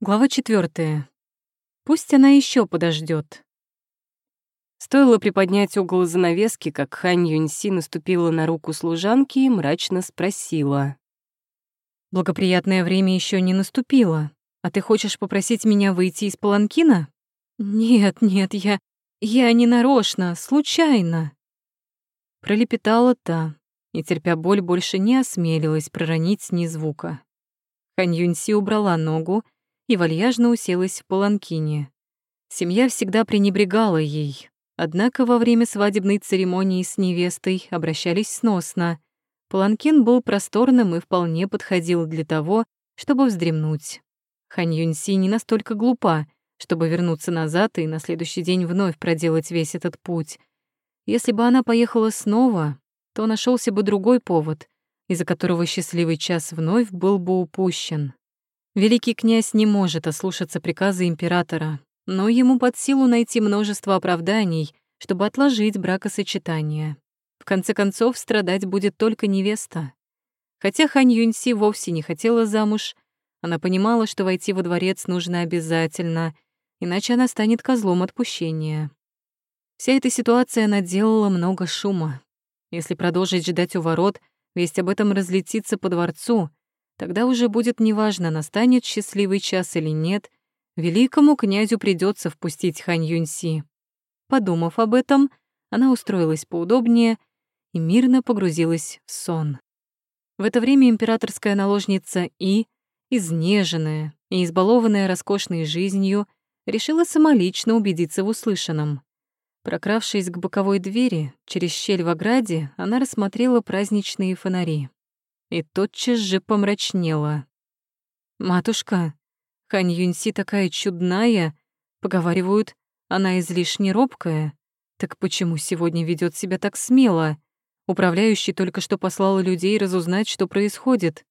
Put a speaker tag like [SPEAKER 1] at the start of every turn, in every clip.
[SPEAKER 1] Глава четвертая. Пусть она еще подождет. Стоило приподнять угол занавески, как Хань Юньси наступила на руку служанки и мрачно спросила. «Благоприятное время еще не наступило. А ты хочешь попросить меня выйти из паланкина?» «Нет, нет, я... я не нарочно, случайно». Пролепетала та, и, терпя боль, больше не осмелилась проронить ни звука. Хань Юньси убрала ногу и вальяжно уселась в паланкине. Семья всегда пренебрегала ей, однако во время свадебной церемонии с невестой обращались сносно. Паланкин был просторным и вполне подходил для того, чтобы вздремнуть. Хань Юньси не настолько глупа, чтобы вернуться назад и на следующий день вновь проделать весь этот путь. Если бы она поехала снова, то нашелся бы другой повод, из-за которого счастливый час вновь был бы упущен. Великий князь не может ослушаться приказа императора, но ему под силу найти множество оправданий, чтобы отложить бракосочетание. В конце концов, страдать будет только невеста. Хотя Хань Юньси вовсе не хотела замуж, она понимала, что войти во дворец нужно обязательно, иначе она станет козлом отпущения. Вся эта ситуация наделала много шума. Если продолжить ждать у ворот, весть об этом разлетится по дворцу — Тогда уже будет неважно, настанет счастливый час или нет, великому князю придется впустить Хань Юньси. Подумав об этом, она устроилась поудобнее и мирно погрузилась в сон. В это время императорская наложница И, изнеженная и избалованная роскошной жизнью, решила самолично убедиться в услышанном. Прокравшись к боковой двери, через щель в ограде, она рассмотрела праздничные фонари и тотчас же помрачнела. «Матушка, Хань Юньси такая чудная, поговаривают, она излишне робкая. Так почему сегодня ведет себя так смело? Управляющий только что послал людей разузнать, что происходит».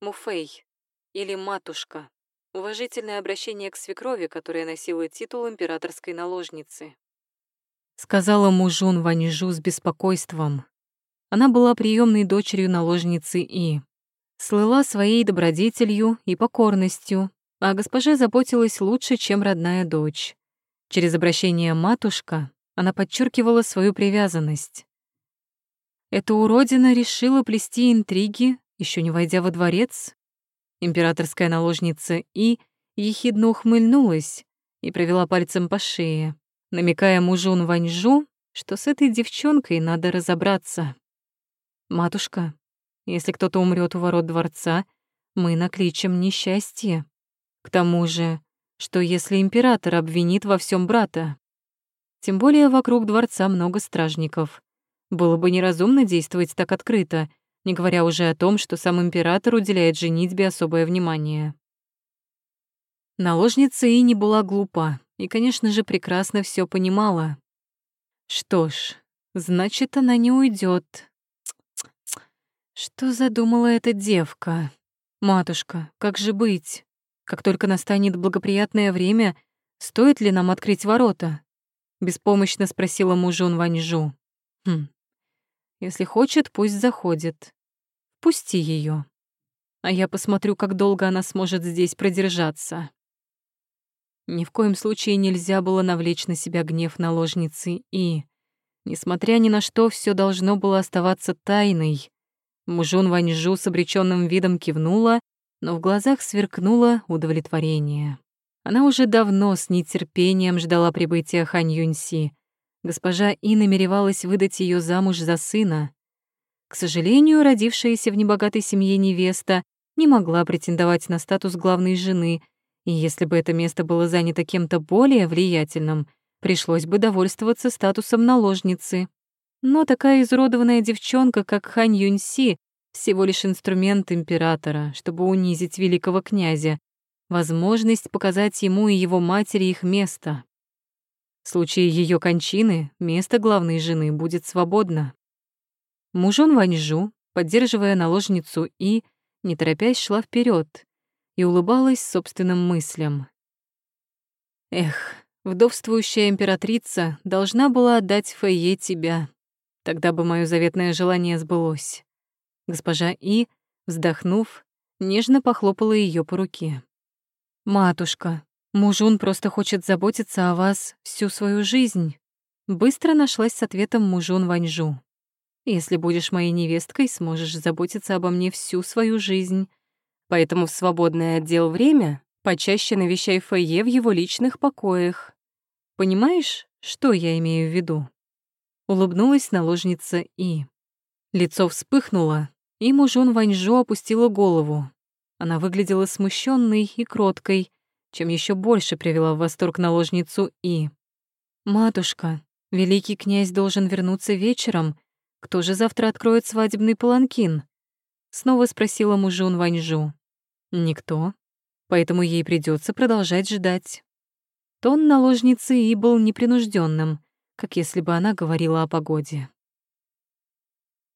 [SPEAKER 1] Муфей или матушка. Уважительное обращение к свекрови, которая носила титул императорской наложницы. Сказала мужун Ваньжу с беспокойством. Она была приемной дочерью наложницы И. Слыла своей добродетелью и покорностью, а госпожа заботилась лучше, чем родная дочь. Через обращение «матушка» она подчеркивала свою привязанность. Эта уродина решила плести интриги, еще не войдя во дворец. Императорская наложница И ехидно ухмыльнулась и провела пальцем по шее, намекая мужу Ваньжу, что с этой девчонкой надо разобраться. «Матушка, если кто-то умрет у ворот дворца, мы накличем несчастье. К тому же, что если император обвинит во всем брата? Тем более вокруг дворца много стражников. Было бы неразумно действовать так открыто, не говоря уже о том, что сам император уделяет женитьбе особое внимание. Наложница и не была глупа, и, конечно же, прекрасно все понимала. Что ж, значит, она не уйдет. Что задумала эта девка? Матушка, как же быть? Как только настанет благоприятное время, стоит ли нам открыть ворота? Беспомощно спросила мужун Ваньжу. Хм. Если хочет, пусть заходит. Пусти ее. А я посмотрю, как долго она сможет здесь продержаться. Ни в коем случае нельзя было навлечь на себя гнев наложницы и, несмотря ни на что, все должно было оставаться тайной. Мужун Ваньжу с обречённым видом кивнула, но в глазах сверкнуло удовлетворение. Она уже давно с нетерпением ждала прибытия Хань Юньси. Госпожа И намеревалась выдать её замуж за сына. К сожалению, родившаяся в небогатой семье невеста не могла претендовать на статус главной жены, и если бы это место было занято кем-то более влиятельным, пришлось бы довольствоваться статусом наложницы. Но такая изуродованная девчонка, как Хань Юньси, всего лишь инструмент императора, чтобы унизить великого князя, возможность показать ему и его матери их место. В случае ее кончины место главной жены будет свободно. Мужон Ваньжу, поддерживая наложницу И, не торопясь шла вперед и улыбалась собственным мыслям. Эх, вдовствующая императрица должна была отдать Фэйе тебя, Тогда бы мое заветное желание сбылось. Госпожа И, вздохнув, нежно похлопала ее по руке. «Матушка, мужун просто хочет заботиться о вас всю свою жизнь». Быстро нашлась с ответом мужун Ваньжу. «Если будешь моей невесткой, сможешь заботиться обо мне всю свою жизнь. Поэтому в свободное отдел время почаще навещай Фойе в его личных покоях. Понимаешь, что я имею в виду?» Улыбнулась наложница И. Лицо вспыхнуло, и мужун Ваньжо опустила голову. Она выглядела смущенной и кроткой, чем еще больше привела в восторг наложницу И. «Матушка, великий князь должен вернуться вечером. Кто же завтра откроет свадебный паланкин?» Снова спросила мужун Ваньжу. «Никто. Поэтому ей придется продолжать ждать». Тон наложницы И был непринужденным, как если бы она говорила о погоде.